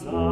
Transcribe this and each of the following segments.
comes.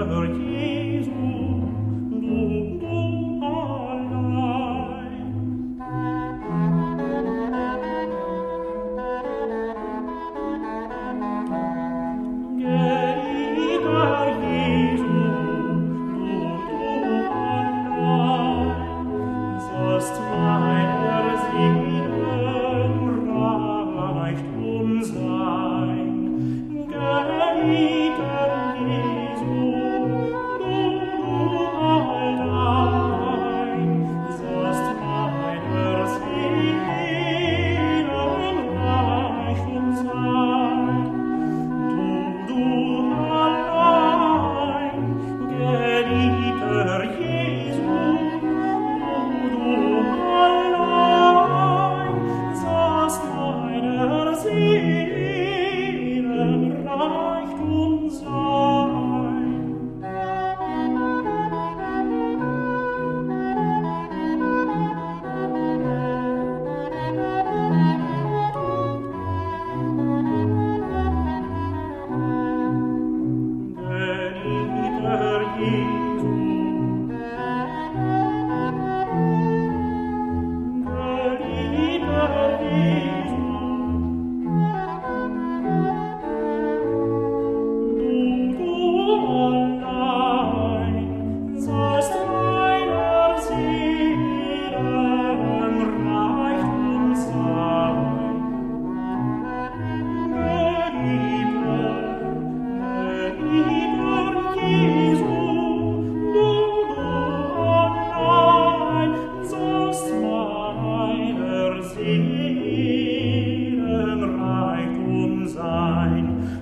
Geliebter sein